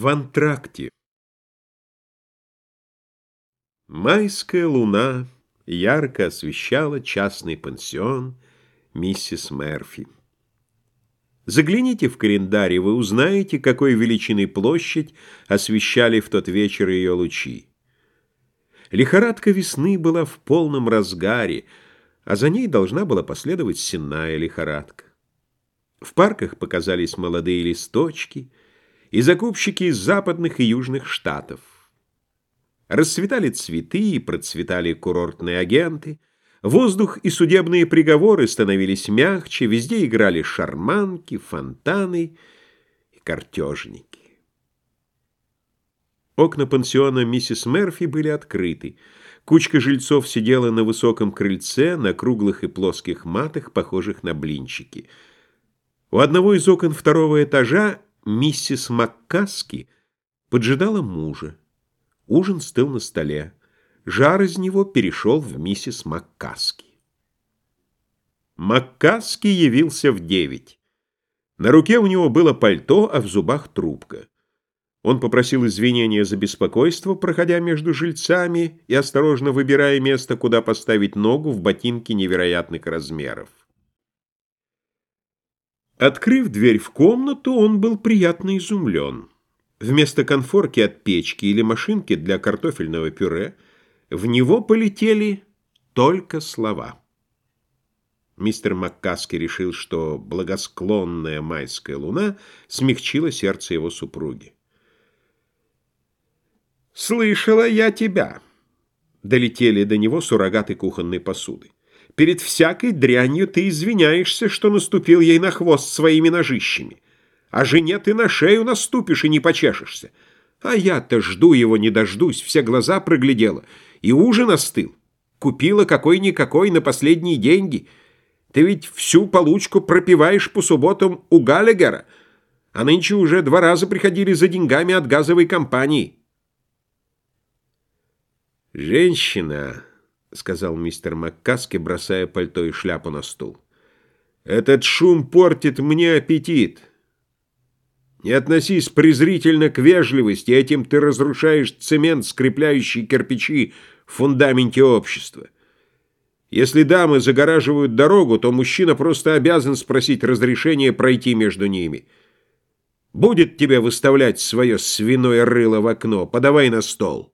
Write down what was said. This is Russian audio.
В антракте Майская луна ярко освещала частный пансион миссис Мерфи. Загляните в календарь, и вы узнаете, какой величины площадь освещали в тот вечер ее лучи. Лихорадка весны была в полном разгаре, а за ней должна была последовать сенная лихорадка. В парках показались молодые листочки и закупщики из западных и южных штатов. Расцветали цветы и процветали курортные агенты, воздух и судебные приговоры становились мягче, везде играли шарманки, фонтаны и картежники. Окна пансиона миссис Мерфи были открыты. Кучка жильцов сидела на высоком крыльце, на круглых и плоских матах, похожих на блинчики. У одного из окон второго этажа миссис Маккаски поджидала мужа. Ужин стыл на столе. Жар из него перешел в миссис Маккаски. Маккаски явился в девять. На руке у него было пальто, а в зубах трубка. Он попросил извинения за беспокойство, проходя между жильцами и осторожно выбирая место, куда поставить ногу в ботинке невероятных размеров. Открыв дверь в комнату, он был приятно изумлен. Вместо конфорки от печки или машинки для картофельного пюре в него полетели только слова. Мистер Маккаски решил, что благосклонная майская луна смягчила сердце его супруги. «Слышала я тебя!» Долетели до него суррогаты кухонной посуды. «Перед всякой дрянью ты извиняешься, что наступил ей на хвост своими ножищами. А жене ты на шею наступишь и не почешешься. А я-то жду его, не дождусь, все глаза проглядела. И ужин остыл. Купила какой-никакой на последние деньги. Ты ведь всю получку пропиваешь по субботам у Галлигера, а нынче уже два раза приходили за деньгами от газовой компании». «Женщина», — сказал мистер Маккаски, бросая пальто и шляпу на стул, — «этот шум портит мне аппетит. Не относись презрительно к вежливости, этим ты разрушаешь цемент, скрепляющий кирпичи в фундаменте общества. Если дамы загораживают дорогу, то мужчина просто обязан спросить разрешения пройти между ними. Будет тебе выставлять свое свиное рыло в окно, подавай на стол».